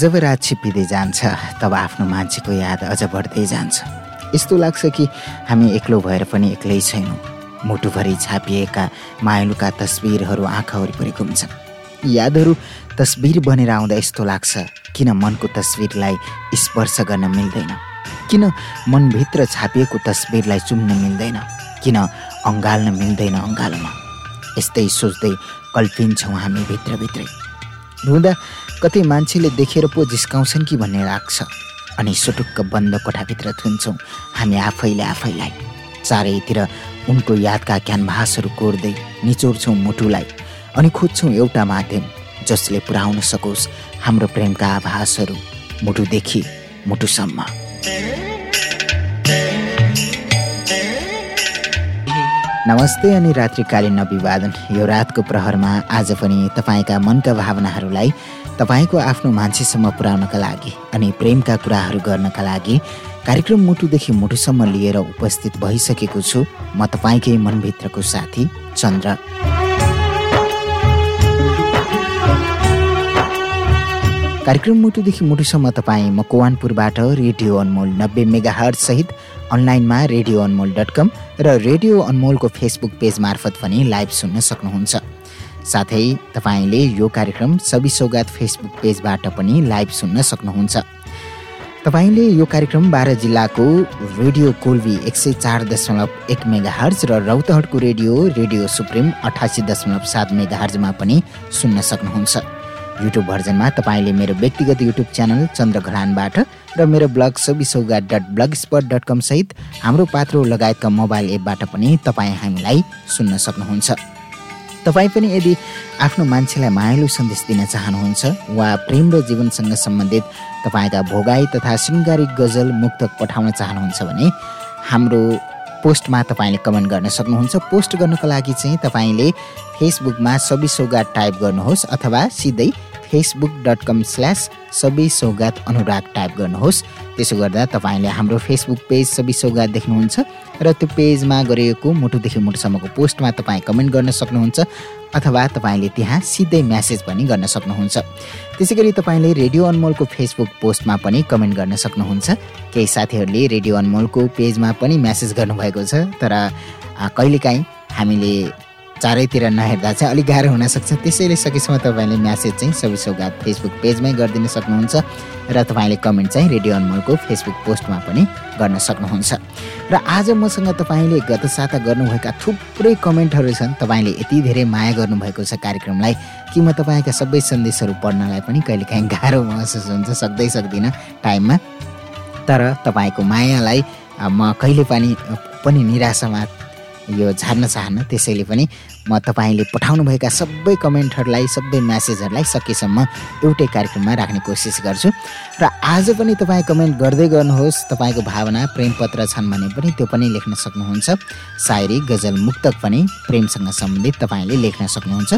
जब रात छिप्पिँदै जान्छ। तब आफ्नो मान्छेको याद अझ बढ्दै जान्छ। यस्तो लाग्छ कि हामी एक्लो भएर पनि एक्लै छैनौँ। मुटुभरि छापिएका मायालुका तस्बिरहरू आँखा वरिपरि घुम्छन्। यादहरू तस्बिर बनेर आउँदा यस्तो लाग्छ किन मनको तस्बिरलाई स्पर्श गर्न मिल्दैन? किन मनभित्र छापिएको तस्बिरलाई चुम्न मिल्दैन? किन अँगाल्न मिल्दैन अँगालोमा? यस्तै सोच्दै कल्पिन्छौँ हामी भित्रभित्रै। रुँदा कतै मान्छेले देखेर पो जिस्काउँछन् कि भन्ने लाग्छ अनि सुटुक्क बन्द कोठाभित्र थुन्छौँ। हामी आफैले आफैलाई चारैतिर उनको यादका क्यानभासहरू कोर्दै निचोड्छौँ मुटुलाई अनि खोज्छौँ एउटा माध्यम जसले पुर्याउन सकोस् हाम्रो प्रेमका आभासहरू मुटुदेखि मुटुसम्म। नमस्ते अनि रात्रिकालीन अभिवादन। यो रातको प्रहरमा आज पनि तपाईँका मनका भावनाहरूलाई तपाईँको आफ्नो मान्छेसम्म पुर्याउनका लागि अनि प्रेमका कुराहरू गर्नका लागि कार्यक्रम मुटुदेखि मुटुसम्म लिएर उपस्थित भइसकेको छु म तपाईँकै मनभित्रको साथी चन्द्र। कार्यक्रम मुटुदेखि मुटुसम्म तपाईँ मकवानपुरबाट रेडियो अनमोल नब्बे मेगा सहित अनलाइनमा रेडियो अनमोल डट कम र रेडियो अनमोलको फेसबुक पेज मार्फत पनि लाइभ सुन्न सक्नुहुन्छ। साथै तपाईँले यो कार्यक्रम सबि सौगात फेसबुक पेजबाट पनि लाइभ सुन्न सक्नुहुन्छ। तपाईँले यो कार्यक्रम बाह्र जिल्लाको रेडियो कोल्भी एक सय चार दशमलव एक मेगा हर्ज र रौतहटको रेडियो रेडियो सुप्रिम अठासी दशमलव सात मेगा हर्जमा पनि सुन्न सक्नुहुन्छ। युट्युब भर्जनमा तपाईँले मेरो व्यक्तिगत युट्युब च्यानल चन्द्र घरानबाट र मेरो ब्लग सबि सौगात dot blog spot dot com सहित हाम्रो पात्रो लगायतका मोबाइल एपबाट पनि तपाईँ हामीलाई सुन्न सक्नुहुन्छ। तपाईँ पनि यदि आफ्नो मान्छेलाई मायालु सन्देश दिन चाहनुहुन्छ वा प्रेम र जीवनसँग सम्बन्धित तपाईँका भोगाई तथा शृङ्गारिक गजल मुक्तक पठाउन चाहनुहुन्छ भने हाम्रो पोस्टमा तपाईँले कमेन्ट गर्न सक्नुहुन्छ। पोस्ट गर्नको लागि चाहिँ तपाईँले फेसबुकमा सबि सौगात टाइप गर्नुहोस् अथवा सिधै फेसबुक डट कम स्ल्यास सबै सौगात अनुराग टाइप गर्नुहोस्। त्यसो गर्दा तपाईँले हाम्रो फेसबुक पेज सबै सौगात देख्नुहुन्छ र त्यो पेजमा गरिएको मुटुदेखि मुटुसम्मको पोस्टमा तपाईँ कमेन्ट गर्न सक्नुहुन्छ अथवा तपाईँले त्यहाँ सिधै म्यासेज पनि गर्न सक्नुहुन्छ। त्यसै गरी तपाईँले रेडियो अनमोलको फेसबुक पोस्टमा पनि कमेन्ट गर्न सक्नुहुन्छ। केही साथीहरूले रेडियो अनमोलको पेजमा पनि म्यासेज गर्नुभएको छ तर कहिलेकाहीँ हामीले चारैतिर नहेर्दा चाहिँ अलिक गाह्रो हुनसक्छ। त्यसैले सकेसम्म तपाईँले म्यासेज चाहिँ सबै सौगात फेसबुक पेजमै गरिदिन सक्नुहुन्छ र तपाईँले कमेन्ट चाहिँ रेडियो अनमोलको फेसबुक पोस्टमा पनि गर्न सक्नुहुन्छ। र आज मसँग तपाईँले गत साता गर्नुभएका थुप्रै कमेन्टहरू छन्। तपाईँले यति धेरै माया गर्नुभएको छ कार्यक्रमलाई कि म तपाईँका सबै सन्देशहरू पढ्नलाई पनि कहिलेकाहीँ गाह्रो महसुस हुन्छ सक्दै सक्दिनँ टाइममा। तर तपाईँको मायालाई म कहिले पनि पनि निराशामा यो झार्न चाहन्न। त्यसैले पनि म तपाईँले पठाउनुभएका सबै कमेन्टहरूलाई सबै म्यासेजहरूलाई सकेसम्म एउटै कार्यक्रममा राख्ने कोसिस गर्छु। र आज पनि तपाईँ कमेन्ट गर्दै गर्नुहोस्। तपाईँको भावना प्रेम पत्र छन् भने पनि त्यो पनि लेख्न सक्नुहुन्छ। सायरी गजल मुक्तक पनि प्रेमसँग सम्बन्धित तपाईँले लेख्न सक्नुहुन्छ।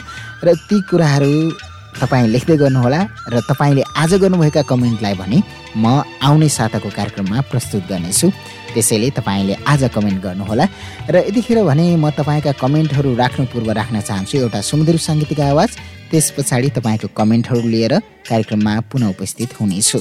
र ती कुराहरू तपाईँ लेख्दै गर्नुहोला र तपाईँले आज गर्नुभएका कमेन्टलाई भने म आउने साताको कार्यक्रममा प्रस्तुत गर्नेछु। त्यसैले तपाईँले आज कमेन्ट गर्नुहोला। र यतिखेर भने म तपाईँका कमेन्टहरू राख्नु पूर्व राख्न चाहन्छु एउटा सुमधुर साङ्गीतिक आवाज त्यस पछाडि तपाईँको कमेन्टहरू लिएर कार्यक्रममा पुनः उपस्थित हुनेछु।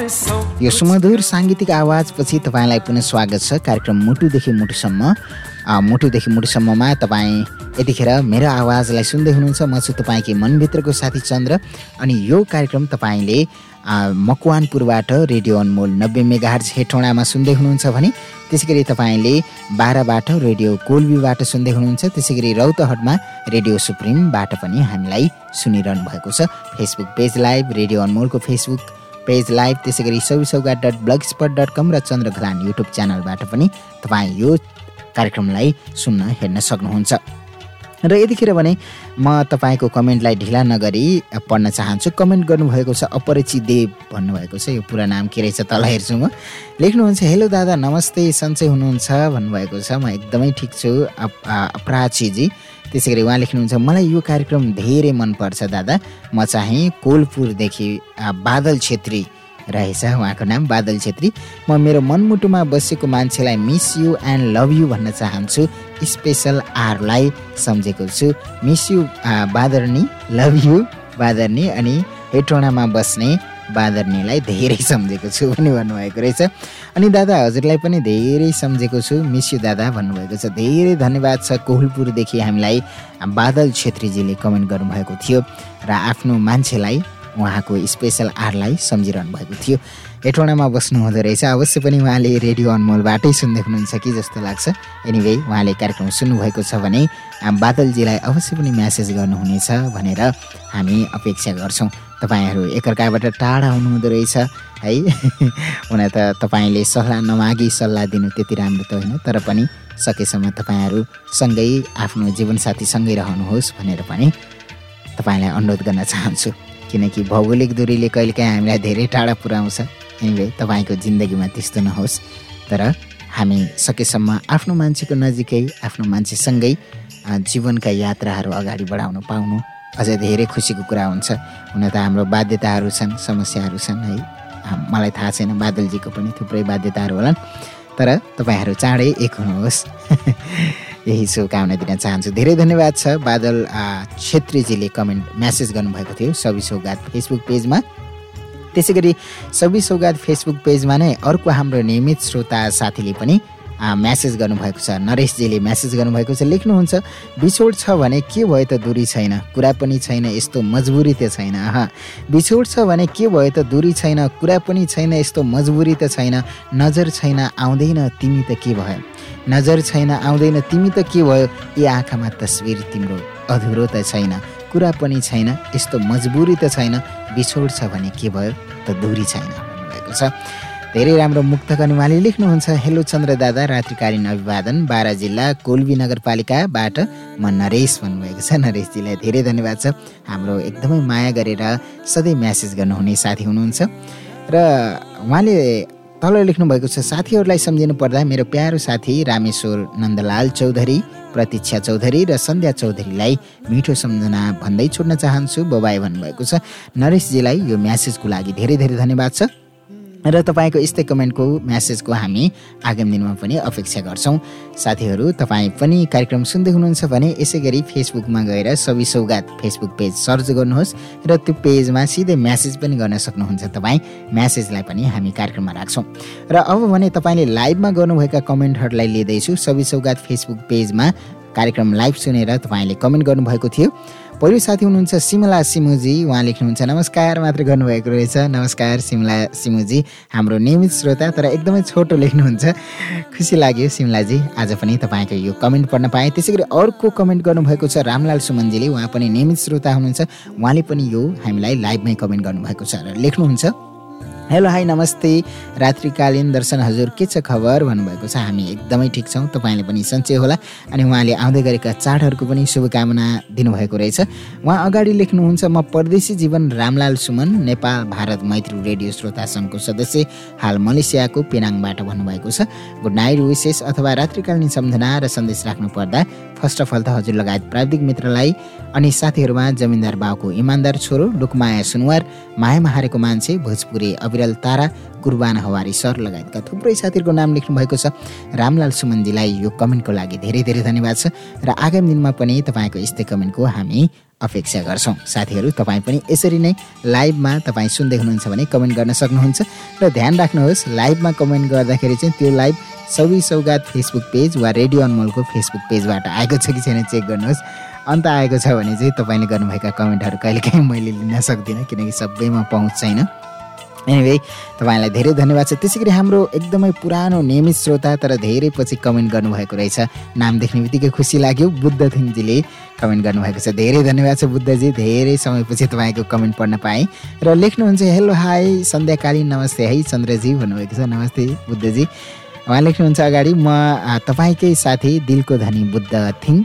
यो सुमधुर साङ्गीतिक आवाजपछि तपाईँलाई पुनः स्वागत छ। कार्यक्रम मुटुदेखि मुटुसम्म मुटुदेखि मुटुसम्ममा तपाईँ यतिखेर मेरो आवाजलाई सुन्दै हुनुहुन्छ। म छु तपाईँकै मनभित्रको साथी चन्द्र अनि यो कार्यक्रम तपाईँले मकवानपुरबाट रेडियो अनमोल नब्बे मेगाहर्ज हेटौँडामा सुन्दै हुनुहुन्छ भने त्यसै गरी तपाईँले बाह्रबाट रेडियो कोल्बीबाट सुन्दै हुनुहुन्छ। त्यसै गरी रौतहटमा रेडियो सुप्रिमबाट पनि हामीलाई सुनिरहनु भएको छ। फेसबुक पेज लाइभ रेडियो अनमोलको फेसबुक पेज लाइभ त्यसै गरी सौसौगा dot blog spot dot com र चन्द्रघरान युट्युब च्यानलबाट पनि तपाईँ यो कार्यक्रमलाई सुन्न हेर्न सक्नुहुन्छ। र यतिखेर भने म तपाईँको कमेन्टलाई ढिला नगरी पढ्न चाहन्छु। कमेन्ट गर्नुभएको छ अपरिची देव भन्नुभएको छ। यो पुरा नाम के रहेछ तल हेर्छु म। लेख्नुहुन्छ हेलो दादा नमस्ते सन्चै हुनुहुन्छ? भन्नुभएको छ। म एकदमै ठिक छु अपराचीजी त्यसै गरी उहाँ लेख्नुहुन्छ मलाई यो कार्यक्रम धेरै मनपर्छ दादा। म चाहिँ कोलपुरदेखि बादल छेत्री रहेछ। उहाँको नाम बादल छेत्री। म मेरो मनमुटुमा बसेको मान्छेलाई miss you and love you भन्न चाहन्छु। स्पेसल आरलाई सम्झेको छु। मिस यु बादर्नी लभ यु बादर्नी अनि हेटोडामा बस्ने बादर्नीलाई धेरै सम्झेको छु पनि भन्नुभएको रहेछ। अनि दादा हजुरलाई पनि धेरै सम्झेको छु। मिस यु दादा भन्नुभएको छ। धेरै धन्यवाद छ कोहलपुरदेखि हामीलाई। बादल छेत्रीजीले कमेन्ट गर्नुभएको थियो र आफ्नो मान्छेलाई उहाँको स्पेसल आरलाई सम्झिरहनु भएको थियो। हेटौँडामा बस्नु हुँदो रहेछ। अवश्य पनि उहाँले रेडियो अनमोलबाटै सुन्दै हुनुहुन्छ कि जस्तो लाग्छ। एनिवे उहाँले कार्यक्रम सुन्नुभएको छ भने बादलजीलाई अवश्य पनि म्यासेज गर्नुहुनेछ भनेर हामी अपेक्षा गर्छौँ। तपाईँहरू एकअर्काबाट टाढा हुनुहुँदो रहेछ है? हुन त तपाईँले सल्लाह नमागी सल्लाह दिनु त्यति राम्रो त होइन तर पनि सकेसम्म तपाईँहरू सँगै आफ्नो जीवनसाथी सँगै रहनुहोस् भनेर पनि तपाईँलाई अनुरोध गर्न चाहन्छु। किनकि भौगोलिक दूरीले कहिलेकाहीँ हामीलाई धेरै टाढा पुर्याउँछ। एनिवे तपाईँको जिन्दगीमा त्यस्तो नहोस्। तर हामी सकेसम्म आफ्नो मान्छेको नजिकै आफ्नो मान्छेसँगै जीवनका यात्राहरू अगाडि बढाउन पाउनु अझै धेरै खुसीको कुरा हुन्छ। हुन त हाम्रो बाध्यताहरू छन् समस्याहरू छन् है। मलाई थाहा छैन बादलजीको पनि थुप्रै बाध्यताहरू होलान्। तर तपाईँहरू चाँडै एक हुनुहोस्। यही शुभकामना दिन चाहन्छु। धेरै धन्यवाद छ। बादल छेत्रीजीले कमेन्ट म्यासेज गर्नुभएको थियो सबै सौगात फेसबुक पेजमा। त्यसै गरी सबै सौगात फेसबुक पेजमा नै अर्को हाम्रो नियमित श्रोता साथीले पनि म्यासेज गर्नुभएको छ। नरेशजीले म्यासेज गर्नुभएको छ। लेख्नुहुन्छ बिछोड छ भने के भयो त दूरी छैन? कुरा पनि छैन यस्तो मजबुरी त छैन। अह बिछोड छ भने के भयो त दूरी छैन? कुरा पनि छैन यस्तो मजबुरी त छैन। नजर छैन आउँदैन। तिमी त के भयो? नजर छैन आउँदैन। तिमी त के भयो? यी आँखामा तस्विर तिम्रो अधुरो त छैन कुरा पनि छैन यस्तो मजबुरी त छैन। बिछोड छ भने के भयो? त दूरी छैन भन्नुभएको छ। धेरै राम्रो मुक्तक अनि उहाँले लेख्नुहुन्छ। हेलो चन्द्र दादा रात्रिकालीन अभिवादन बारा जिल्ला कोल्बी नगरपालिकाबाट म नरेश भन्नुभएको छ। नरेशजीलाई धेरै धन्यवाद छ। हाम्रो एकदमै माया गरेर सधैँ म्यासेज गर्नुहुने साथी हुनुहुन्छ। र उहाँले तल लेख्नुभएको छ साथीहरूलाई सम्झिनु पर्दा मेरो प्यारो साथी रामेश्वर नन्दलाल चौधरी प्रतीक्षा चौधरी र सन्ध्या चौधरीलाई मिठो सम्झना भन्दै छोड्न चाहन्छु। बबाई भन्नुभएको छ। नरेशजीलाई यो म्यासेजको लागि धेरै धेरै धन्यवाद छ। र तपाईँको यस्तै कमेन्टको म्यासेजको हामी आगामी दिनमा पनि अपेक्षा गर्छौँ। साथीहरू तपाईँ पनि कार्यक्रम सुन्दै हुनुहुन्छ भने यसै गरी फेसबुकमा गएर सबै सौगात फेसबुक पेज सर्च गर्नुहोस् र त्यो पेजमा सिधै म्यासेज पनि गर्न सक्नुहुन्छ तपाईँ। म्यासेजलाई पनि हामी कार्यक्रममा राख्छौँ। र अब भने तपाईँले लाइभमा गर्नुभएका कमेन्टहरूलाई लिँदैछु। सबै सौगात फेसबुक पेजमा कार्यक्रम लाइभ सुनेर तपाईँले कमेन्ट गर्नुभएको थियो। पहिलो साथी हुनुहुन्छ सिमला सिमुजी। उहाँ लेख्नुहुन्छ नमस्कार मात्र गर्नुभएको रहेछ। नमस्कार सिमला सिमुजी। हाम्रो नियमित श्रोता तर एकदमै छोटो लेख्नुहुन्छ। खुसी लाग्यो सिमलाजी। आज पनि तपाईँको यो कमेन्ट पढ्न पाएँ। त्यसै गरी अर्को कमेन्ट गर्नुभएको छ रामलाल सुमनजीले। उहाँ पनि नियमित श्रोता हुनुहुन्छ। उहाँले पनि यो हामीलाई लाइभमै कमेन्ट गर्नुभएको छ। र लेख्नुहुन्छ हेलो हाई नमस्ते। रात्रिकालीन दर्शन हजुर के छ खबर? भन्नुभएको छ हामी एकदमै ठिक छौँ। तपाईँले पनि सन्चय होला अनि उहाँले आउँदै गरेका चाडहरूको पनि शुभकामना दिनुभएको रहेछ। उहाँ अगाडि लेख्नुहुन्छ म परदेशी जीवन रामलाल सुमन नेपाल भारत मैत्री रेडियो श्रोता सङ्घको सदस्य हाल मलेसियाको पेनाङबाट भन्नुभएको छ। गुड नाइट विशेष अथवा रात्रिकालीन सम्झना र सन्देश राख्नु पर्दा फर्स्ट अफ अल त हजुर लगायत प्राविधिक मित्रलाई अनि साथीहरूमा जमिनदार बाउको इमान्दार छोरो लुकमाया सुनवार मायामा हारेको मान्छे भोजपुरी अविरल तारा कुर्बान हवारी सर लगायतका थुप्रै साथीहरूको नाम लेख्नु भएको छ। रामलाल सुमनजीलाई यो कमेन्टको लागि धेरै धेरै धन्यवाद छ र आगामी दिनमा पनि तपाईँको यस्तै कमेन्टको हामी अपेक्षा गर्छौँ। साथीहरू तपाईँ पनि यसरी नै लाइभमा तपाईँ सुन्दै हुनुहुन्छ भने कमेन्ट गर्न सक्नुहुन्छ र ध्यान राख्नुहोस् लाइभमा कमेन्ट गर्दाखेरि चाहिँ त्यो लाइभ सबै सौगात फेसबुक पेज वा रेडियो अनमोलको फेसबुक पेजबाट आएको छ कि छैन चेक गर्नुहोस्। अन्त आएको छ भने चाहिँ तपाईँले गर्नुभएका कमेन्टहरू कहिलेकाहीँ मैले लिन सक्दिनँ किनकि सबैमा पहुँच छैन। एनिवे तपाईँलाई धेरै धन्यवाद छ। त्यसै गरी हाम्रो एकदमै पुरानो नियमित श्रोता तर धेरै पछि कमेन्ट गर्नुभएको रहेछ। नाम देख्ने बित्तिकै खुसी लाग्यो। बुद्ध थिङजीले कमेन्ट गर्नुभएको छ। धेरै धन्यवाद छ बुद्धजी। धेरै समयपछि तपाईँको कमेन्ट पढ्न पाएँ। र लेख्नुहुन्छ हेलो हाई सन्ध्याकालीन नमस्ते। है चन्द्रजी भन्नुभएको छ। नमस्ते बुद्धजी। उहाँ लेख्नुहुन्छ अगाडि म तपाईँकै साथी दिलको धनी बुद्ध थिङ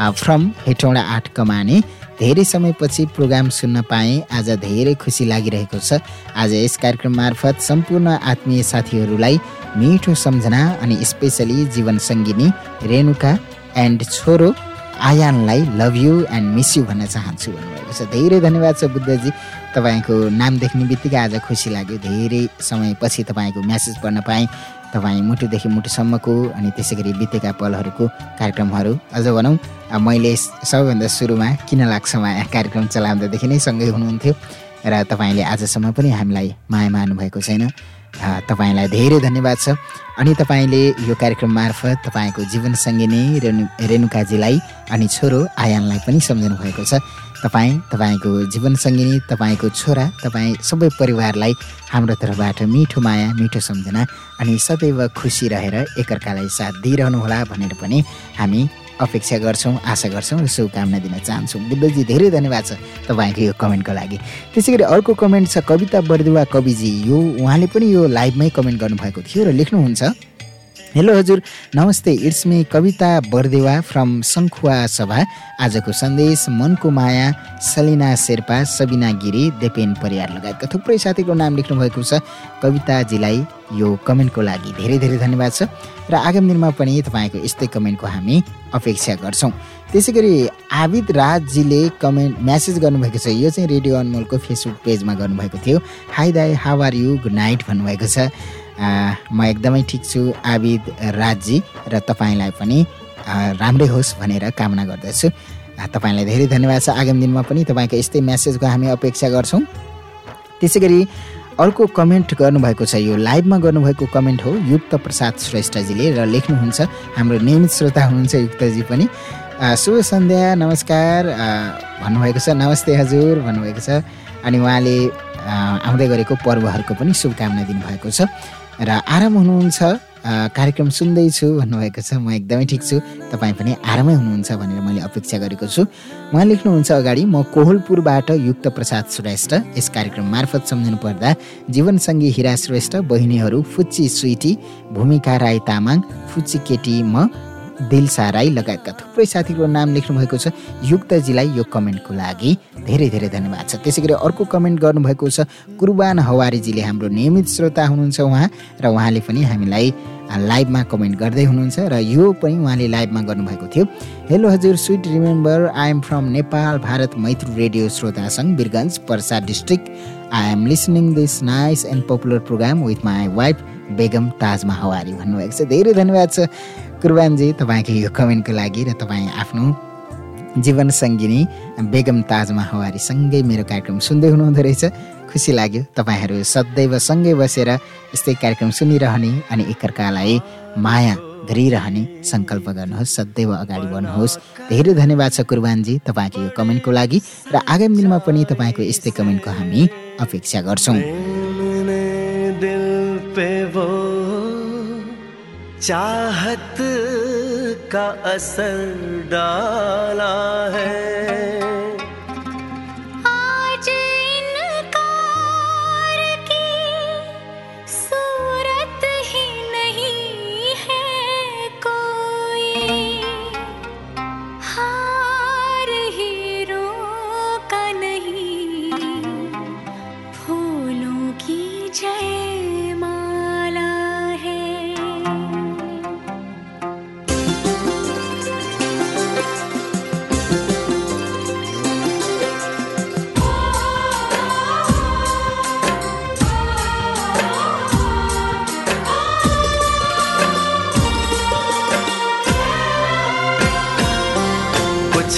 फ्रम हेटौँडा आठ कमाने। धेरै समयपछि प्रोग्राम सुन्न पाएँ। आज धेरै खुसी लागिरहेको छ। आज यस कार्यक्रम मार्फत सम्पूर्ण आत्मीय साथीहरूलाई मिठो सम्झना अनि स्पेसली जीवन सङ्गिनी रेणुका एन्ड छोरो आयानलाई love you and miss you भन्न चाहन्छु भन्नुभएको छ। धेरै धन्यवाद छ बुद्धजी। तपाईँको नाम देख्ने बित्तिकै आज खुसी लाग्यो। धेरै समयपछि तपाईँको म्यासेज पढ्न पाएँ। तपाईँ मुटुदेखि मुटुसम्मको अनि त्यसै गरी बितेका पलहरूको कार्यक्रमहरू अझ भनौँ मैले सबैभन्दा सुरुमा किन लाग्छ माया कार्यक्रम चलाउँदादेखि नै सँगै हुनुहुन्थ्यो र तपाईँले आजसम्म पनि हामीलाई माया मार्नुभएको छैन। तपाईँलाई धेरै धन्यवाद छ। अनि तपाईँले यो कार्यक्रम मार्फत तपाईँको जीवनसँगै नै रेणु रेणुकाजीलाई अनि छोरो आयानलाई पनि सम्झनु भएको छ। तपाईँ तपाईँको जीवनसङ्गिनी तपाईँको छोरा तपाईँ सबै परिवारलाई हाम्रो तर्फबाट मिठो माया मिठो सम्झना अनि सदैव खुसी रहेर एकअर्कालाई साथ दिइरहनुहोला भनेर पनि हामी अपेक्षा गर्छौँ आशा गर्छौँ र शुभकामना दिन चाहन्छौँ। बुद्धजी धेरै धन्यवाद छ तपाईँको यो कमेन्टको लागि। त्यसै गरी अर्को कमेन्ट छ कविता बर्दुवा कविजी। यो उहाँले पनि यो लाइभमै कमेन्ट गर्नुभएको थियो र लेख्नुहुन्छ। हेलो हजुर नमस्ते। It's me Kavita Bardewa from Sankhuwasabha. आजको सन्देश मनको माया सलिना शेर्पा सबिना गिरी देपेन परियार लगायतका थुप्रै साथीको नाम लेख्नुभएको छ। कविताजीलाई यो कमेन्टको लागि धेरै धेरै धन्यवाद छ। र आगामी दिनमा पनि तपाईँको यस्तै कमेन्टको हामी अपेक्षा गर्छौँ। त्यसै गरी आबिद राजजीले कमेन्ट म्यासेज गर्नुभएको छ। यो चाहिँ रेडियो अनमोलको फेसबुक पेजमा गर्नुभएको थियो। हाई दाई how are you good night भन्नुभएको छ। म एकदमै ठिक छु आबिद राजजी र तपाईँलाई पनि राम्रै होस् भनेर कामना गर्दछु। तपाईँलाई धेरै धन्यवाद छ। आगामी दिनमा पनि तपाईँको यस्तै म्यासेजको हामी अपेक्षा गर्छौँ। त्यसै गरी अर्को कमेन्ट गर्नुभएको छ। यो लाइभमा गर्नुभएको कमेन्ट हो युक्त प्रसाद श्रेष्ठजीले र लेख्नुहुन्छ हाम्रो नियमित श्रोता हुनुहुन्छ युक्तजी पनि। शुभ सन्ध्या नमस्कार। भन्नुभएको छ नमस्ते हजुर भन्नुभएको छ। अनि उहाँले आउँदै गरेको पर्वहरूको पनि शुभकामना दिनुभएको छ। र आराम हुनुहुन्छ कार्यक्रम सुन्दैछु भन्नुभएको छ म एकदमै ठिक छु। तपाईँ पनि आरामै हुनुहुन्छ भनेर मैले अपेक्षा गरेको छु। उहाँ लेख्नुहुन्छ अगाडि म कोहलपुरबाट युक्त प्रसाद श्रेष्ठ यस कार्यक्रम मार्फत सम्झनु पर्दा जीवनसङ्गी हिरा श्रेष्ठ बहिनीहरू फुच्ची स्विटी भूमिका राई तामाङ फुच्ची केटी म दिलसा राई लगायतका थुप्रै साथीको नाम लेख्नुभएको छ। युक्तजीलाई यो कमेन्टको लागि धेरै धेरै धन्यवाद छ। त्यसै गरी अर्को कमेन्ट गर्नुभएको छ कुर्बान हवारीजीले हाम्रो नियमित श्रोता हुनुहुन्छ उहाँ र उहाँले पनि हामीलाई लाइभमा कमेन्ट गर्दै हुनुहुन्छ र यो पनि उहाँले लाइभमा गर्नुभएको थियो। हेलो हजुर sweet remember I am from Nepal Bharat Maitri radio श्रोता सङ्घ Birgunj Parsa district. I am listening this nice and popular program with my wife बेगम ताजमा हवारी भन्नुभएको छ। धेरै धन्यवाद छ कुर्बानजी तपाईँको यो कमेन्टको लागि र तपाईँ आफ्नो जीवन सङ्गिनी बेगम ताजमा हवारीसँगै मेरो कार्यक्रम सुन्दै हुनुहुँदो रहेछ। खुसी लाग्यो तपाईँहरू सदैव सँगै बसेर यस्तै कार्यक्रम सुनिरहने अनि एकअर्कालाई माया गरिरहने सङ्कल्प गर्नुहोस् सदैव अगाडि बढ्नुहोस्। धेरै धन्यवाद छ कुर्बानजी तपाईँको यो कमेन्टको लागि र आगामी दिनमा पनि तपाईँको यस्तै कमेन्टको हामी अपेक्षा गर्छौँ। चाहत का असर डाला है।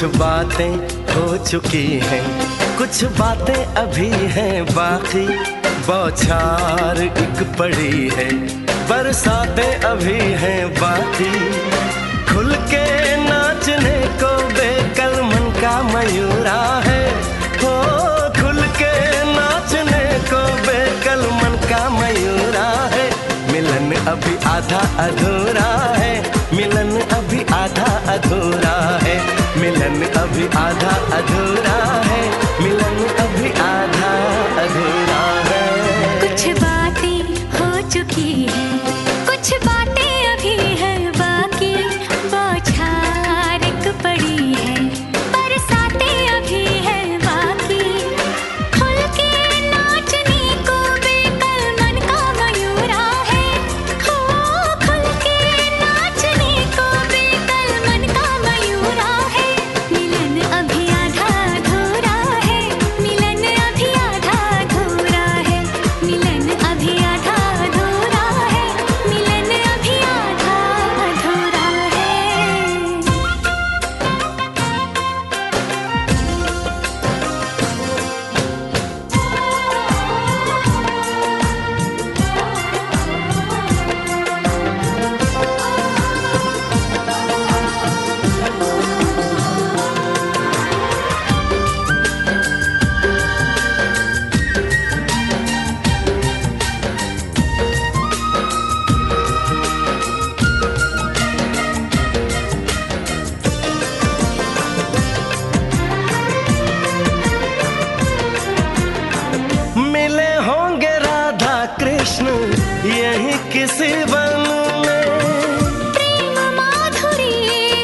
कुछ बातें हो चुकी हैं, कुछ बातें अभी हैं, बाकी बौछार एक पड़ी है। बरसातें अभी हैं, बाकी खुल के नाचने को बेकल मन का मयूरा है। हो, खुल के नाचने को बेकल मन का मयूरा है। मिलन अभी आधा अधूरा है, मिलन अभी आधा अधूरा है मिलन अभी आधा अधूरा है मिलन अभी आधा अधूरा। कृष्ण यही किसी वन में। प्रेम माधुरी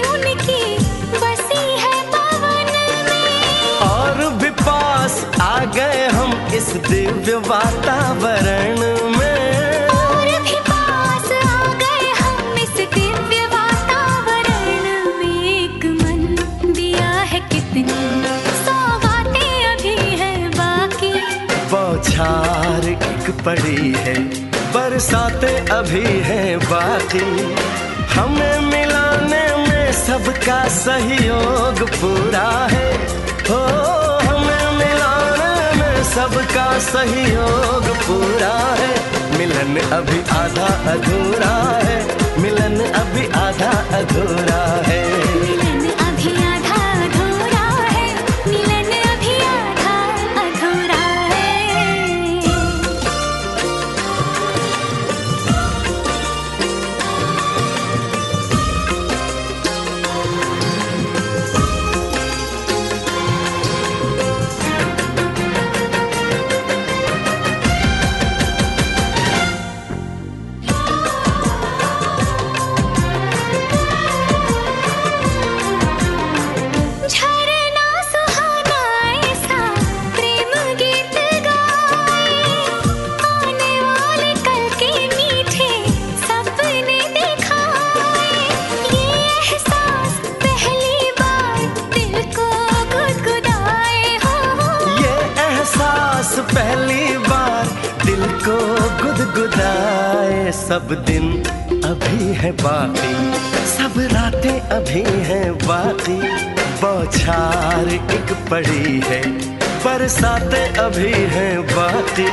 उनकी बसी है पवन में। और भी पास आ गए हम इस दिव्य वातावरण पड़ी है, बरसातें अभी है बाकी। हमें मिलाने में सबका सहयोग पूरा है। हो, हमें मिलाने में सबका सहयोग पूरा है। मिलन अभी आधा अधूरा है, मिलन अभी आधा अधूरा है। सब दिन अभी है बाकी सब रातें अभी हैं बाकी बौछार एक पड़ी है, बरसातें अभी हैं बाकी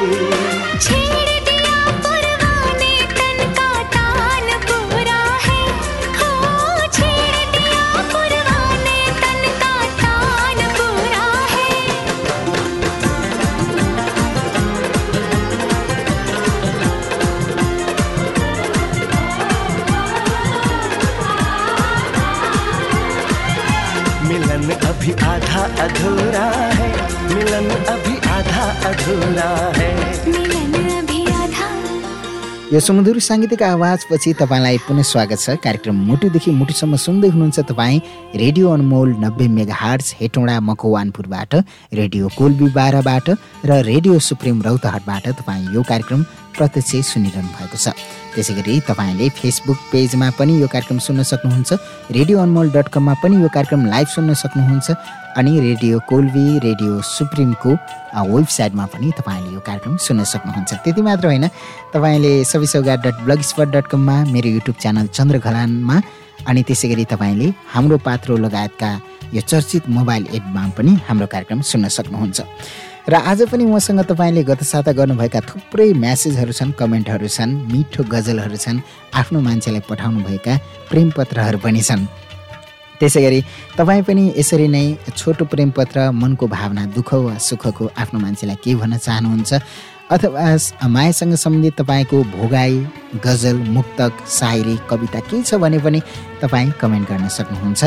यो सुमधुर साङ्गीतिक आवाजपछि तपाईँलाई पुनः स्वागत छ। कार्यक्रम मुटुदेखि मुटुसम्म सुन्दै हुनुहुन्छ तपाईँ रेडियो अनमोल नब्बे मेगा हार्ट्स हेटौँडा मकवानपुरबाट रेडियो कोल्बी बाह्रबाट र रेडियो सुप्रिम रौतहटबाट तपाईँ यो कार्यक्रम प्रत्यक्ष सुनिरहनु भएको छ। त्यसै गरी तपाईँले फेसबुक पेजमा पनि यो कार्यक्रम सुन्न सक्नुहुन्छ रेडियो अनमोल डट कममा पनि यो कार्यक्रम लाइभ सुन्न सक्नुहुन्छ अनि रेडियो कोल्बी रेडियो सुप्रिमको वेबसाइटमा पनि तपाईँले यो कार्यक्रम सुन्न सक्नुहुन्छ। त्यति मात्र होइन तपाईँले सबै Saugat dot blog spot dot कममा मेरो युट्युब च्यानल चन्द्र घलानमा अनि त्यसै गरी तपाईँले हाम्रो पात्रो लगायतका यो चर्चित मोबाइल एपमा पनि हाम्रो कार्यक्रम सुन्न सक्नुहुन्छ। र आज पनि मसँग तपाईँले गत साता गर्नुभएका थुप्रै म्यासेजहरू छन् कमेन्टहरू छन् मिठो गजलहरू छन् आफ्नो मान्छेलाई पठाउनुभएका प्रेम पत्रहरू पनि छन्। त्यसै गरी तपाईँ पनि यसरी नै छोटो प्रेम पत्र मनको भावना दुःख वा सुखको आफ्नो मान्छेलाई के भन्न चाहनुहुन्छ अथवा मायासँग सम्बन्धित तपाईँको भोगाई गजल मुक्तक सायरी कविता के छ भने पनि तपाईँ कमेन्ट गर्न सक्नुहुन्छ।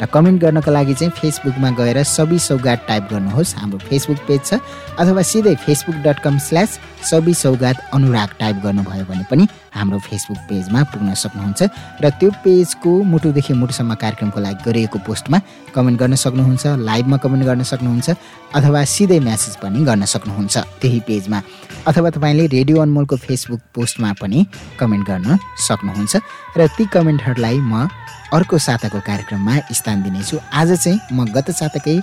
र कमेन्ट गर्नको लागि चाहिँ फेसबुकमा गएर सबि सौगात टाइप गर्नुहोस्। हाम्रो फेसबुक पेज छ। अथवा सिधै फेसबुक डट कम स्ल्यास सबि सौगात अनुराग टाइप गर्नुभयो भने पनि हाम्रो फेसबुक पेजमा पुग्न सक्नुहुन्छ। र त्यो पेजको मुटुदेखि मुटुसम्म कार्यक्रमको लागि गरिएको पोस्टमा कमेन्ट गर्न सक्नुहुन्छ लाइभमा कमेन्ट गर्न सक्नुहुन्छ अथवा सिधै म्यासेज पनि गर्न सक्नुहुन्छ त्यही पेजमा। अथवा तपाईँले रेडियो अनमोलको फेसबुक पोस्टमा पनि कमेन्ट गर्न सक्नुहुन्छ। र ती कमेन्टहरूलाई म अर्को साताको कार्यक्रममा स्थान दिनेछु। आज चाहिँ म गत साताकै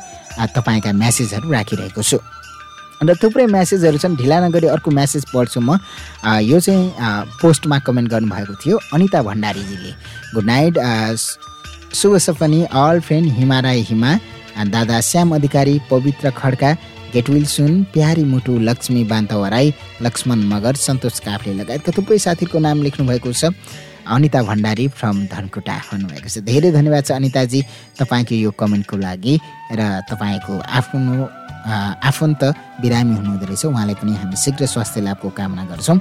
तपाईँका म्यासेजहरू राखिरहेको छु। र थुप्रै म्यासेजहरू छन्। ढिला नगरी अर्को म्यासेज पढ्छु म। यो चाहिँ पोस्टमा कमेन्ट गर्नुभएको थियो अनिता भण्डारीजीले। गुड नाइट शुभ सपनी अल फ्रेन्ड हिमा राई हिमा दादा श्याम अधिकारी पवित्र खड्का गेटविल सुन प्यारी मुटु लक्ष्मी बान्तवराई लक्ष्मण मगर सन्तोष काफ्ले लगायतका थुप्रै साथीहरूको नाम लेख्नुभएको छ। अनिता भण्डारी फ्रम धनकुटा भन्नुभएको छ। धेरै धन्यवाद छ अनिताजी तपाईँको यो कमेन्टको लागि र तपाईँको आफ्नो आफन्त बिरामी हुनुहुँदो रहेछ। उहाँलाई पनि हामी शीघ्र स्वास्थ्य लाभको कामना गर्छौँ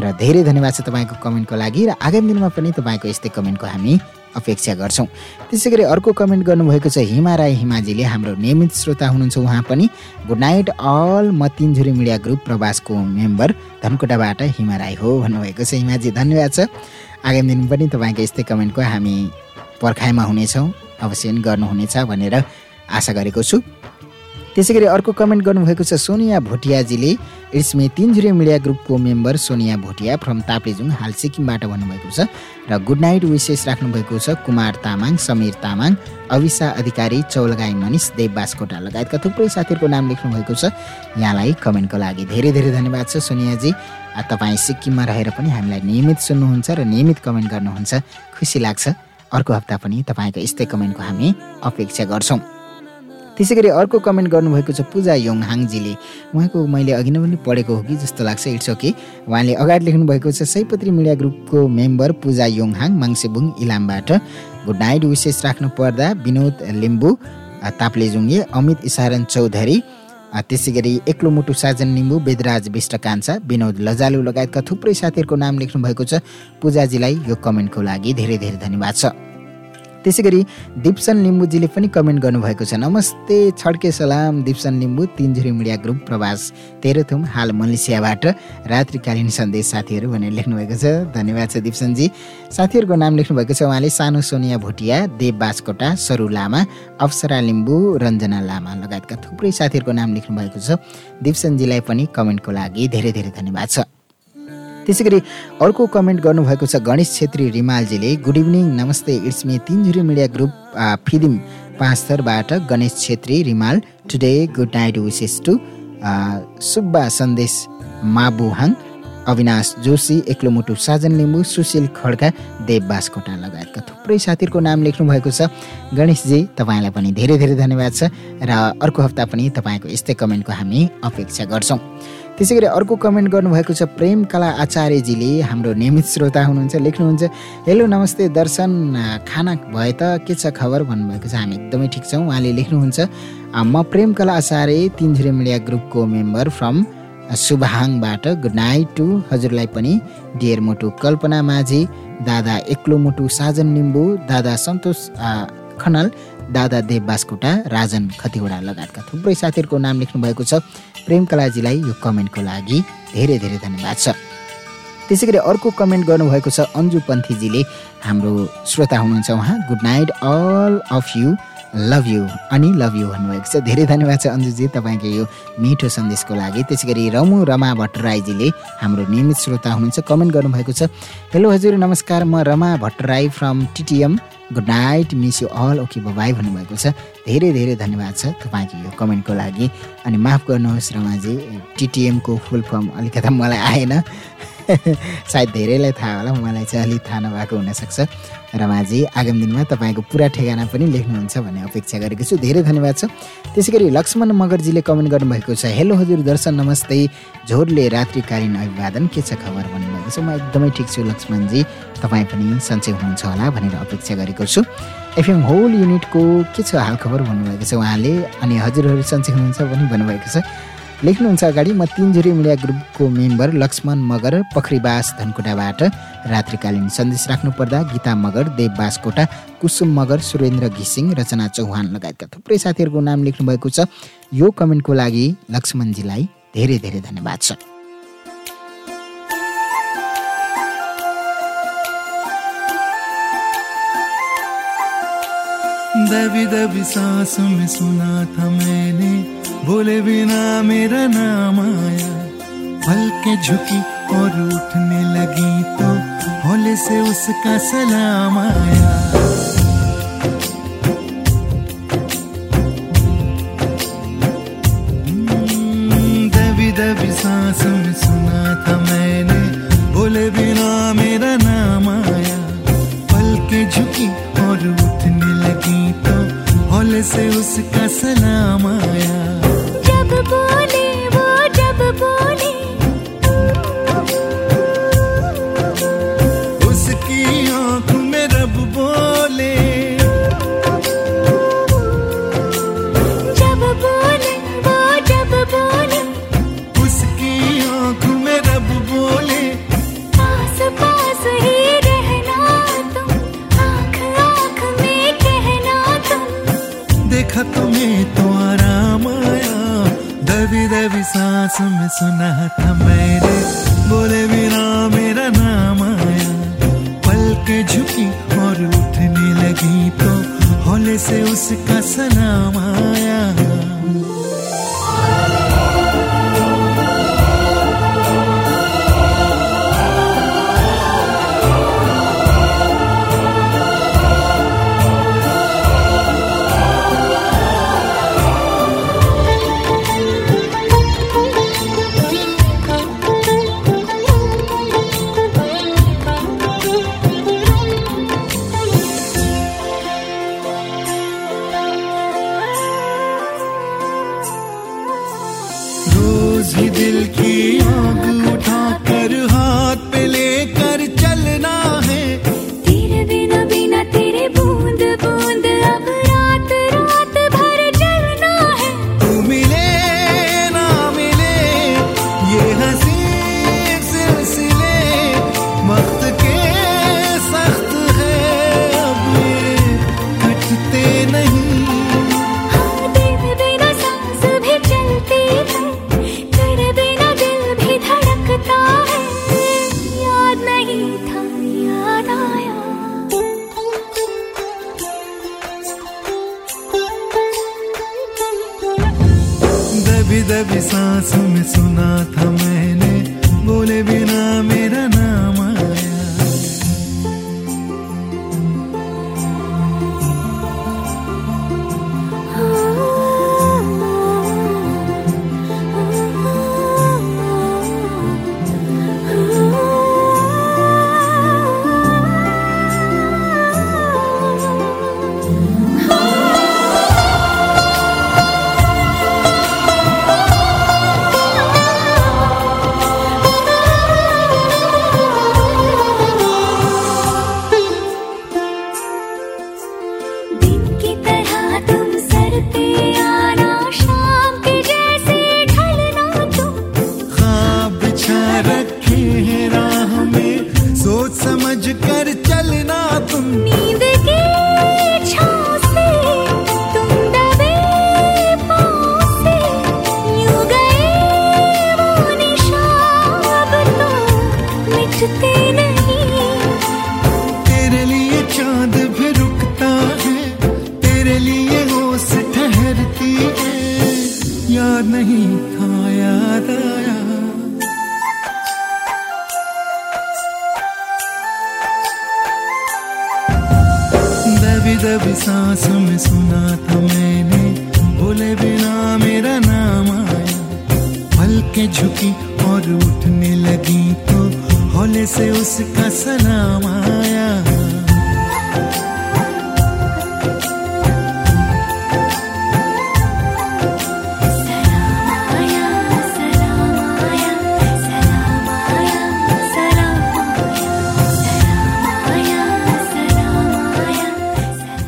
र धेरै धन्यवाद छ तपाईँको कमेन्टको लागि र आगामी दिनमा पनि तपाईँको यस्तै कमेन्टको हामी अपेक्षा गर्छौँ। त्यसै गरी अर्को कमेन्ट गर्नुभएको छ हिमा राई हिमाजीले हाम्रो नियमित श्रोता हुनुहुन्छ उहाँ पनि। गुड नाइट अल म तिनझुरी मिडिया ग्रुप प्रवासको मेम्बर धनकुटाबाट हिमा राई हो भन्नुभएको छ। हिमाजी धन्यवाद छ। आगामी दिन पनि तपाईँको यस्तै कमेन्टको हामी पर्खाइमा हुनेछौँ अवश्य गर्नुहुनेछ भनेर आशा गरेको छु। त्यसै गरी अर्को कमेन्ट गर्नुभएको छ सोनिया भोटियाजीले इट्स तिनझुरे मिडिया ग्रुपको मेम्बर सोनिया भोटिया फ्रम ताप्लेजुङ हाल सिक्किमबाट भन्नुभएको छ। र गुड नाइट विशेष राख्नुभएको छ कुमार तामाङ समीर तामाङ अविसा अधिकारी चौलगाई मनिष देव बासकोटा लगायतका थुप्रै साथीहरूको नाम लेख्नुभएको छ। यहाँलाई कमेन्टको लागि धेरै धेरै धन्यवाद छ सोनियाजी। तपाईँ सिक्किममा रहेर पनि हामीलाई नियमित सुन्नुहुन्छ र नियमित कमेन्ट गर्नुहुन्छ। खुसी लाग्छ। अर्को हप्ता पनि तपाईँको यस्तै कमेन्टको हामी अपेक्षा गर्छौँ। त्यसै गरी अर्को कमेन्ट गर्नुभएको छ पूजा योङहाङजीले। उहाँको मैले अघि नै पनि पढेको हो कि जस्तो लाग्छ इट्स ओके। उहाँले अगाडि लेख्नुभएको छ सयपत्री मिडिया ग्रुपको मेम्बर पूजा योङहाङ माङ्सेबुङ इलामबाट। गुड नाइट विशेष राख्नु पर्दा विनोद लिम्बू ताप्लेजुङ्गे अमित इसारन चौधरी त्यसै गरी एक्लो मुटु साजन लिम्बू वेदराज विष्ट कान्छा विनोद लजालु लगायतका थुप्रै साथीहरूको नाम लेख्नुभएको छ। पूजाजीलाई यो कमेन्टको लागि धेरै धेरै धन्यवाद छ। त्यसै गरी दिप्सन लिम्बूजीले पनि कमेन्ट गर्नुभएको छ। नमस्ते छड्के सलाम दिप्सन लिम्बू तिनझुरी मिडिया ग्रुप प्रवास। तेह्रथुम हाल मलेसियाबाट। रात्रिकालीन सन्देश साथीहरू भनेर लेख्नुभएको छ। धन्यवाद छ दिप्सनजी। साथीहरूको नाम लेख्नुभएको छ उहाँले सानो सोनिया भोटिया देव बासकोटा सरु लामा अप्सरा लिम्बू रञ्जना लामा लगायतका थुप्रै साथीहरूको नाम लेख्नुभएको छ। दिप्सनजीलाई पनि कमेन्टको लागि धेरै धेरै धन्यवाद छ। त्यसै गरी अर्को कमेन्ट गर्नुभएको छ गणेश छेत्री रिमालजीले गुड इभिनिङ नमस्ते it's me Tinjhuri media group Phidim पाँचथरबाट Ganesh Chhetri Rimal. Today good night wishes to Subba Sandesh Mabuhang Abinash Joshi एक्लोमुटु साजन लिम्बू सुशील खड्का देव बासकोटा लगायतका थुप्रै साथीहरूको नाम लेख्नु भएको छ। गणेशजी तपाईँलाई पनि धेरै धेरै धन्यवाद छ र अर्को हप्ता पनि तपाईँको यस्तै कमेन्टको हामी अपेक्षा गर्छौँ। त्यसै गरी अर्को कमेन्ट गर्नुभएको छ प्रेम कला आचार्यजीले हाम्रो नियमित श्रोता हुनुहुन्छ लेख्नुहुन्छ। हेलो नमस्ते दर्शन खाना भए त के छ खबर भन्नुभएको छ? हामी एकदमै ठिक छौँ उहाँले लेख्नुहुन्छ। म प्रेम कला आचार्य तिनझुरे मिडिया ग्रुपको मेम्बर फ्रम शुभाङबाट गुड नाइट टु हजुरलाई पनि डियर मुटु कल्पना माझी दादा एक्लो मुटु साजन लिम्बू दादा सन्तोष खनाल दादा देव बास्कोटा राजन खतिवडा लगायतका थुप्रै साथीहरूको नाम लेख्नु भएको छ। प्रेम कलाजीलाई यो कमेन्टको लागि धेरै धेरै धन्यवाद छ। त्यसै गरी अर्को कमेन्ट गर्नुभएको छ अन्जु पन्थीजीले। हाम्रो श्रोता हुनुहुन्छ उहाँ। Good night all of you. Love you अनि लभ यु भन्नुभएको छ। धेरै धन्यवाद छ अन्जुजी तपाईँको यो मिठो सन्देशको लागि। त्यसै गरी रमु रमा भट्टराईजीले हाम्रो नियमित श्रोता हुनुहुन्छ। कमेन्ट गर्नुभएको छ। हेलो हजुर नमस्कार। म Rama Bhattarai from TTM good night miss you all okay bye भन्नुभएको छ। धेरै धेरै धन्यवाद छ तपाईँको यो कमेन्टको लागि। अनि माफ गर्नुहोस् रमाजी टिटिएमको फुल फर्म अलिकति मलाई आएन। सायद धेरैलाई थाहा होला मलाई चाहिँ अलिक थाहा नभएको हुनसक्छ। रमाजी आगामी दिनमा तपाईँको पुरा ठेगाना पनि लेख्नुहुन्छ भन्ने अपेक्षा गरेको छु। धेरै धन्यवाद छ। त्यसै गरी लक्ष्मण मगरजीले कमेन्ट गर्नुभएको छ हेलो हजुर दर्शन नमस्ते। झोरले रात्रिकालीन अभिवादन के छ खबर भन्नुभएको छ? म एकदमै ठिक छु लक्ष्मणजी। तपाईँ पनि सन्चै हुनुहुन्छ होला भनेर अपेक्षा गरेको छु। एफएम होल युनिटको के छ हालखबर भन्नुभएको छ उहाँले? अनि हजुरहरू सन्चै हुनुहुन्छ पनि भन्नुभएको छ। लेख्नुहुन्छ अगाडि म तिनजुरी मिडिया ग्रुपको मेम्बर लक्ष्मण मगर पखरीबास धनकुटाबाट। रात्रिकालीन सन्देश राख्नुपर्दा गीता मगर देव बासकोटा कुसुम मगर सुरेन्द्र घिसिङ रचना चौहान लगायतका थुप्रै साथीहरूको नाम लेख्नुभएको छ। यो कमेन्टको लागि लक्ष्मणजीलाई धेरै धेरै धन्यवाद छ। दबी दबी सांसों में सुना था मैंने। बोले बिना मेरा नाम आया। पल के झुकी और उठने लगी तो हौले से उसका सलाम आया।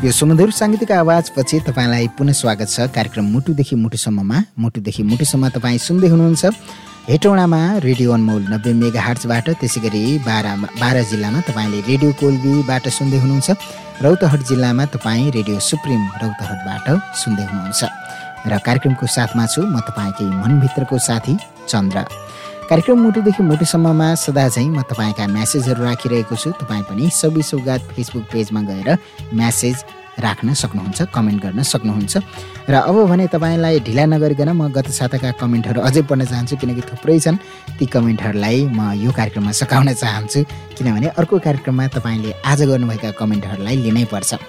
यो सुमधुर साङ्गीतिक आवाजपछि तपाईँलाई पुनः स्वागत छ कार्यक्रम मुटुदेखि मुटुसम्ममा। मुटुदेखि मुटुसम्म तपाईँ सुन्दै हुनुहुन्छ हेटौँडामा रेडियो अनमोल नब्बे मेगा हार्ट्सबाट त्यसै गरी बाह्र बाह्र जिल्लामा तपाईँले रेडियो कोल्बीबाट सुन्दै हुनुहुन्छ। रौतहट जिल्लामा तपाईँ रेडियो सुप्रिम रौतहटबाट सुन्दै हुनुहुन्छ। र कार्यक्रमको साथमा छु म तपाईँकै मनभित्रको साथी चन्द्र। कार्यक्रम मुटुदेखि मुटुसम्ममा सदा चाहिँ म तपाईँका म्यासेजहरू राखिरहेको छु। तपाईँ पनि सबै सौगात फेसबुक पेजमा गएर म्यासेज राख्न सक्नुहुन्छ कमेन्ट गर्न सक्नुहुन्छ। र अब भने तपाईँलाई ढिला नगरिकन म गत साताका कमेन्टहरू अझै पढ्न चाहन्छु किनकि थुप्रै छन्। ती कमेन्टहरूलाई म यो कार्यक्रममा सघाउन चाहन्छु किनभने अर्को कार्यक्रममा तपाईँले आज गर्नुभएका कमेन्टहरूलाई लिनै पर्छ।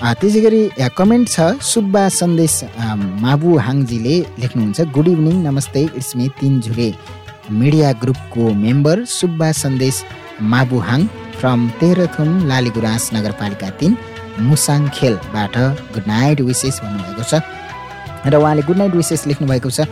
त्यसै गरी कमेन्ट छ सुब्बा सन्देश माबु हाङजीले लेख्नुहुन्छ गुड इभिनिङ नमस्ते it's me Tinjhure media ग्रुपको मेम्बर सुब्बा सन्देश माबुहाङ फ्रम तेह्रथुम लालीगुराँस नगरपालिका तिन मुसाङ खेलबाट गुड नाइट विसेस भन्नुभएको छ। र उहाँले गुड नाइट विसेस लेख्नुभएको छ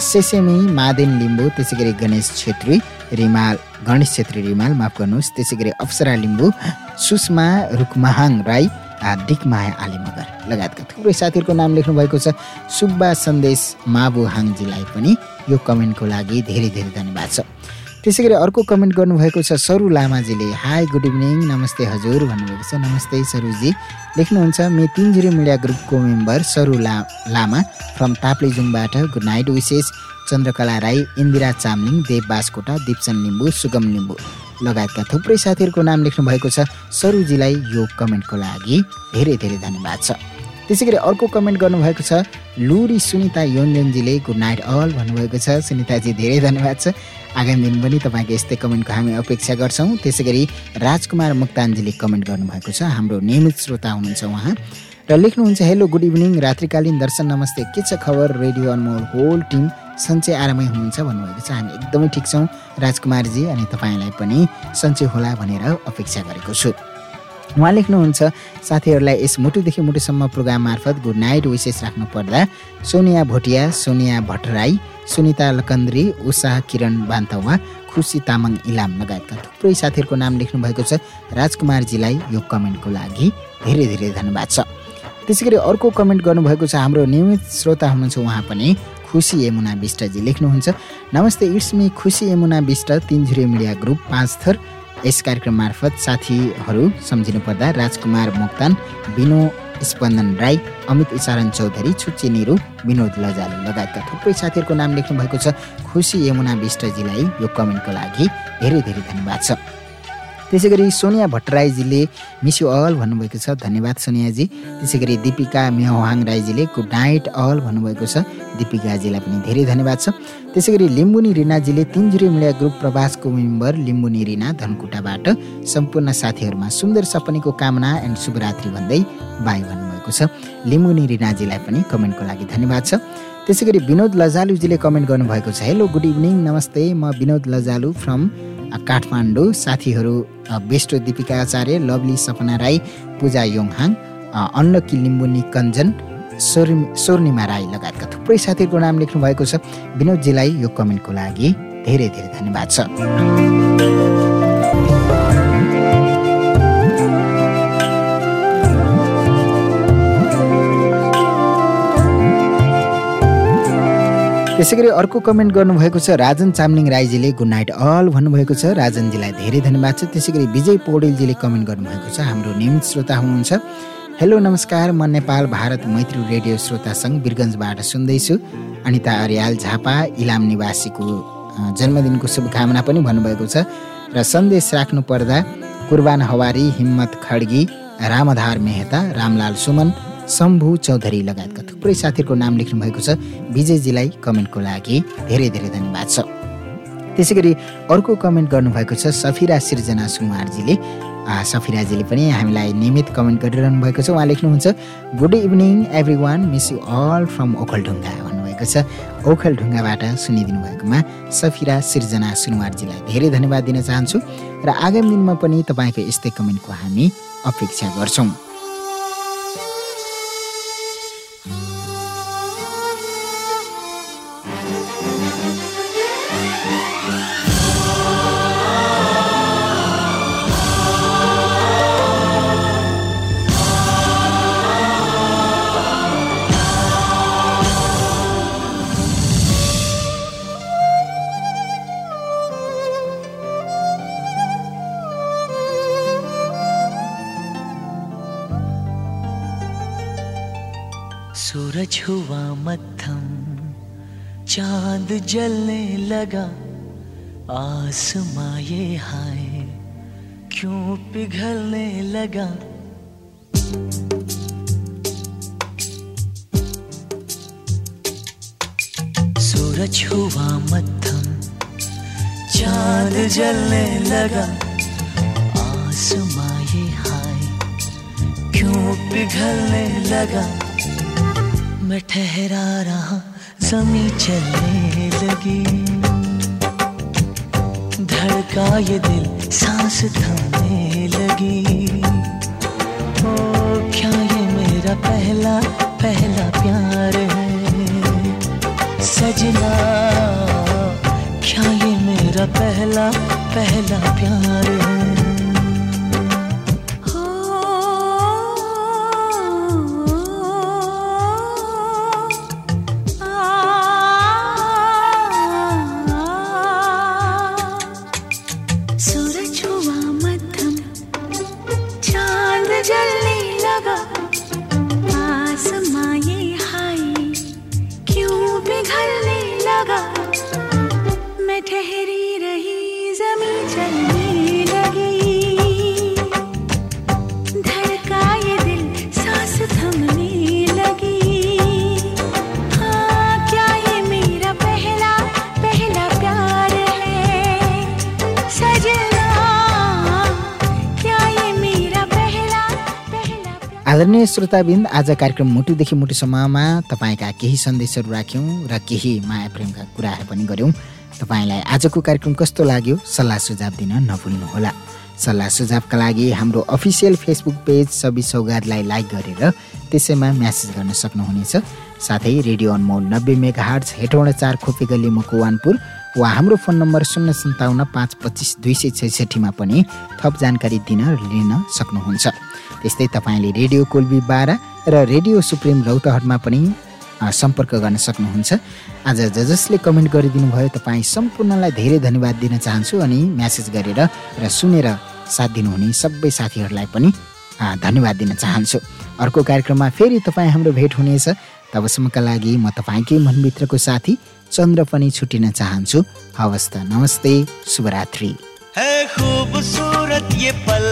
सेसेमी मादेन लिम्बू त्यसै गरी गणेश छेत्री रिमाल गणेश छेत्री रिमाल माफ गर्नुहोस् त्यसै गरी अप्सरा लिम्बू सुषमा रुकमाहाङ राई आ, डिकमाया आली मगर लगायतका थुप्रै साथीहरूको नाम लेख्नुभएको छ। सुब्बा सन्देश माबु हाङजीलाई पनि यो कमेन्टको लागि धेरै धेरै धन्यवाद छ। त्यसै गरी अर्को कमेन्ट गर्नुभएको छ सरू लामाजीले हाई गुड इभिनिङ नमस्ते हजुर भन्नुभएको छ। नमस्ते सरुजी। लेख्नुहुन्छ मे तिनजुरी मिडिया ग्रुपको मेम्बर सरू ला लामा फ्रम ताप्लेजुङबाट। गुड नाइट विशेष चन्द्रकला राई इन्दिरा चामलिङ देव बासकोटा दिप्सन लिम्बू सुगम लिम्बू। लगायतका थुप्रै साथीहरूको नाम लेख्नु भएको छ। सरुजीलाई यो कमेन्टको लागि धेरै धेरै धन्यवाद छ। त्यसै गरी अर्को कमेन्ट गर्नुभएको छ लुरी सुनिता योन्जनजीले गुड नाइट अल भन्नुभएको छ। सुनिताजी धेरै धन्यवाद छ। आगामी दिन पनि तपाईँको यस्तै कमेन्टको हामी अपेक्षा गर्छौँ। त्यसै गरी राजकुमार मुक्तानजीले कमेन्ट गर्नुभएको छ। हाम्रो नियमित श्रोता हुनुहुन्छ उहाँ। र लेख्नुहुन्छ हेलो गुड इभिनिङ। रात्रिकालीन दर्शन नमस्ते। के छ खबर? रेडियो अनमोल होल टिम सन्चै आरामै हुनुहुन्छ भन्नुभएको छ। हामी एकदमै ठिक छौँ। राजकुमारजी अनि तपाईँलाई पनि सन्चै होला भनेर अपेक्षा गरेको छु। उहाँ लेख्नुहुन्छ साथीहरूलाई यस मुटुदेखि मुटुसम्म प्रोग्राम मार्फत गुड नाइट विशेष राख्नु पर्दा सोनिया भोटिया सोनिया भट्टराई सुनिता लकन्द्री उषा किरण बान्तवा खुसी तामाङ इलाम लगायतका थुप्रै साथीहरूको नाम लेख्नु भएको छ। राजकुमारजीलाई यो कमेन्टको लागि धेरै धेरै धन्यवाद छ। त्यसै गरी अर्को कमेन्ट गर्नुभएको छ हाम्रो नियमित श्रोता हुनुहुन्छ उहाँ पनि खुसी यमुना विष्टजी लेख्नुहुन्छ। नमस्ते इट्स मी खुसी Yamuna Bista Tinjhure media group Panchthar यस कार्यक्रम मार्फत साथीहरू सम्झिनु पर्दा राजकुमार मोक्तान बिनो स्पन्दन राई अमित इचारन चौधरी छुच्ची निरु विनोद लजालु लगायतका थुप्रै साथीहरूको नाम लेख्नु भएको छ। खुसी यमुना विष्टजीलाई यो कमेन्टको लागि धेरै धेरै धन्यवाद छ। त्यसै गरी सोनिया भट्टराईजीले मिस यु अल भन्नुभएको छ। धन्यवाद सोनियाजी। त्यसै गरी दिपिका मेहवाङ राईजीले गुड नाइट अल भन्नुभएको छ। दिपिकाजीलाई पनि धेरै धन्यवाद छ। त्यसै गरी लिम्बुनी रिनाजीले तिनजुरी मिडिया ग्रुप प्रवासको मेम्बर लिम्बुनी रिना धनकुटाबाट सम्पूर्ण साथीहरूमा सुन्दर सपनीको कामना एन्ड शुभरात्रि भन्दै बाई भन्नुभएको छ। लिम्बुनी रिनाजीलाई पनि कमेन्टको लागि धन्यवाद छ। त्यसै गरी विनोद लजालुजीले कमेन्ट गर्नुभएको छ हेलो गुड इभिनिङ नमस्ते म विनोद लजालु फ्रम काठमाडौँ। साथीहरू अ, बेष्टो दिपिका आचार्य लभली सपना राई पूजा योङहाङ अन्नकी लिम्बुनी कञ्जन स्वर्णि स्वर्णिमा राई लगायतका थुप्रै साथीहरूको नाम लेख्नु भएको छ। विनोदजीलाई यो कमेन्टको लागि धेरै धेरै धन्यवाद छ। त्यसै गरी अर्को कमेन्ट गर्नुभएको छ राजन चामलिङ राईजीले गुड नाइट अल भन्नुभएको छ। राजनजीलाई धेरै धन्यवाद छ। त्यसै गरी विजय पौडेलजीले कमेन्ट गर्नुभएको छ। हाम्रो नियमित श्रोता हुनुहुन्छ। हेलो नमस्कार। म नेपाल भारत मैत्री रेडियो श्रोता सङ्घ बिरगन्जबाट सुन्दैछु। अनिता अर्याल झापा इलाम निवासीको जन्मदिनको शुभकामना पनि भन्नुभएको छ। र सन्देश राख्नु पर्दा कुर्बान हवारी हिम्मत खड्गी रामधार मेहता रामलाल सुमन शम्भु चौधरी लगायतका थुप्रै साथीहरूको नाम लेख्नु भएको छ। विजयजीलाई कमेन्टको लागि धेरै धेरै धन्यवाद छ। त्यसै गरी अर्को कमेन्ट गर्नुभएको छ सफिरा सिर्जना सुमारजीले सफिराजीले पनि हामीलाई नियमित कमेन्ट गरिरहनु भएको छ। उहाँ लेख्नुहुन्छ good evening everyone miss you all from Okhaldhunga भन्नुभएको छ। ओखलढुङ्गाबाट सुनिदिनु भएकोमा सफिरा सिर्जना सुनवारजीलाई धेरै धन्यवाद दिन चाहन्छु। र आगामी दिनमा पनि तपाईँको यस्तै कमेन्टको हामी अपेक्षा गर्छौँ। जलने लगा, आसमां ये हाय, क्यों पिघलने लगा? सूरज हुआ मध्यम, चाँद जलने लगा, आसमां ये हाय, क्यों पिघलने लगा? मैं ठहरा रहा जमी चलने लगी। धड़का ये दिल सांस थमने लगी। ओ, क्या ये मेरा पहला पहला प्यार है? सजना, क्या ये मेरा पहला पहला प्यार है? आदरणीय श्रोताबिन्द आज कार्यक्रम मुटुदेखि मुटुसम्ममा तपाईँका केही सन्देशहरू राख्यौँ र केही माया प्रेमका कुराहरू पनि गऱ्यौँ। तपाईँलाई आजको कार्यक्रम कस्तो लाग्यो सल्लाह सुझाव दिन नभुल्नुहोला। सल्लाह सुझावका लागि हाम्रो अफिसियल फेसबुक पेज सबि सौगातलाई लाइक गरेर त्यसैमा म्यासेज गर्न सक्नुहुनेछ। साथै रेडियो अनमोल नब्बे मेगा हार्ट्स हेटौँडा चार खोपे गल्ली मकुवानपुर वा हाम्रो फोन नम्बर शून्य सन्ताउन्न पाँच पच्चिस दुई सय छैसठीमा पनि थप जानकारी दिन लिन सक्नुहुन्छ। त्यस्तै तपाईँले रेडियो कोल्बी बाह्र र रेडियो सुप्रिम रौतहटमा पनि सम्पर्क गर्न सक्नुहुन्छ। आज ज जसले कमेन्ट गरिदिनु भयो तपाईँ सम्पूर्णलाई धेरै धन्यवाद दिन चाहन्छु अनि म्यासेज गरेर र सुनेर साथ दिनुहुने सबै साथीहरूलाई पनि धन्यवाद दिन चाहन्छु। अर्को कार्यक्रममा फेरि तपाईँ हाम्रो भेट हुनेछ। तबसम्मका लागि म तपाईँकै मनभित्रको साथी चन्द्र पनि छुटिन चाहन्छु। हवस् त, नमस्ते, शुभरात्रि। है खूबसूरत ये पल,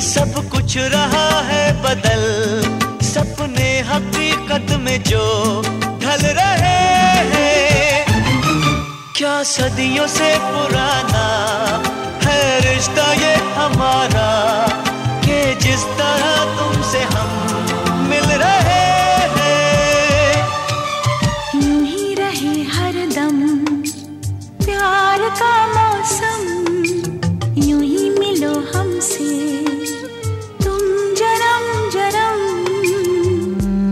सब कुछ रहा है बदल। सपने हकीकत में जो ढल रहे हैं। क्या सदियों से पुराना है रिश्ता ये हमारा? कि जिस तरह तुमसे हम मिल रहे हमसे तुम जन्म जन्म।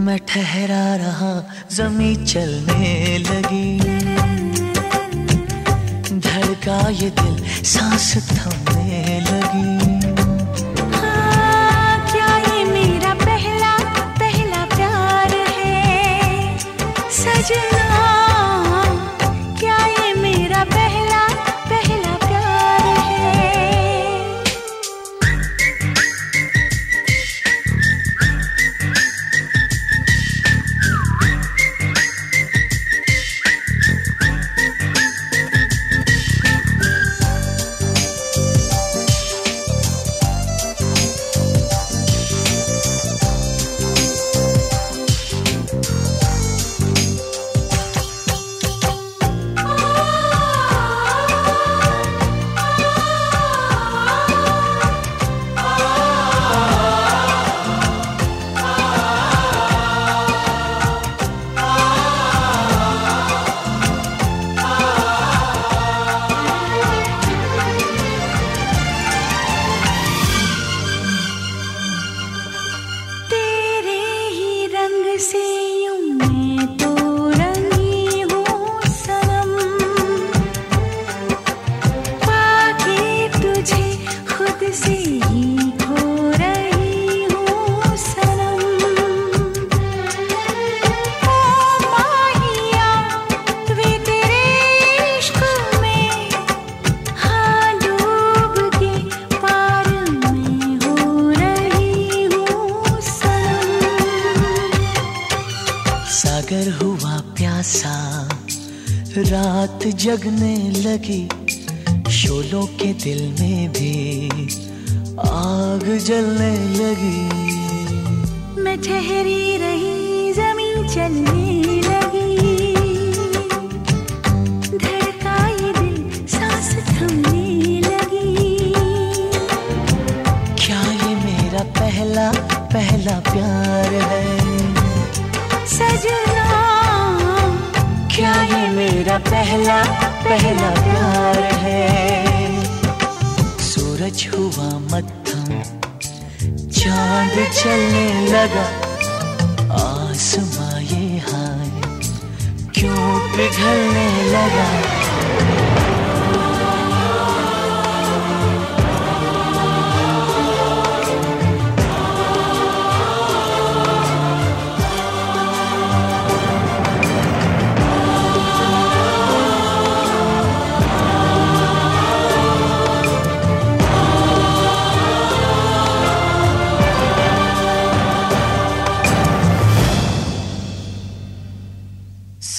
मैं ठहरा रहा जमी चलने लगी। धड़का ये दिल सांस थमने लगी। हाँ, रात जगने लगी शोलों के दिल में भी आग जलने लगी। मैं ठहरी रही ज़मीन चलने लगी। धड़का ये दिल सांस थमने लगी। क्या ये मेरा पहला पहला प्यार है? सजना क्या ये मेरा पहला पहला प्यार है? सूरज हुआ मत्थम चाँद चलने लगा। आसमां ये हाय, क्यों पिघलने लगा?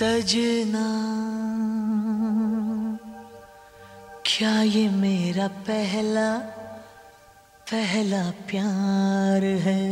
सजना। क्या ये मेरा पहला पहला प्यार है?